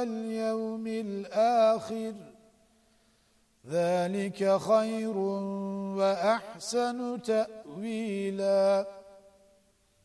واليوم الآخر. ذلك خير وأحسن تأويلاً.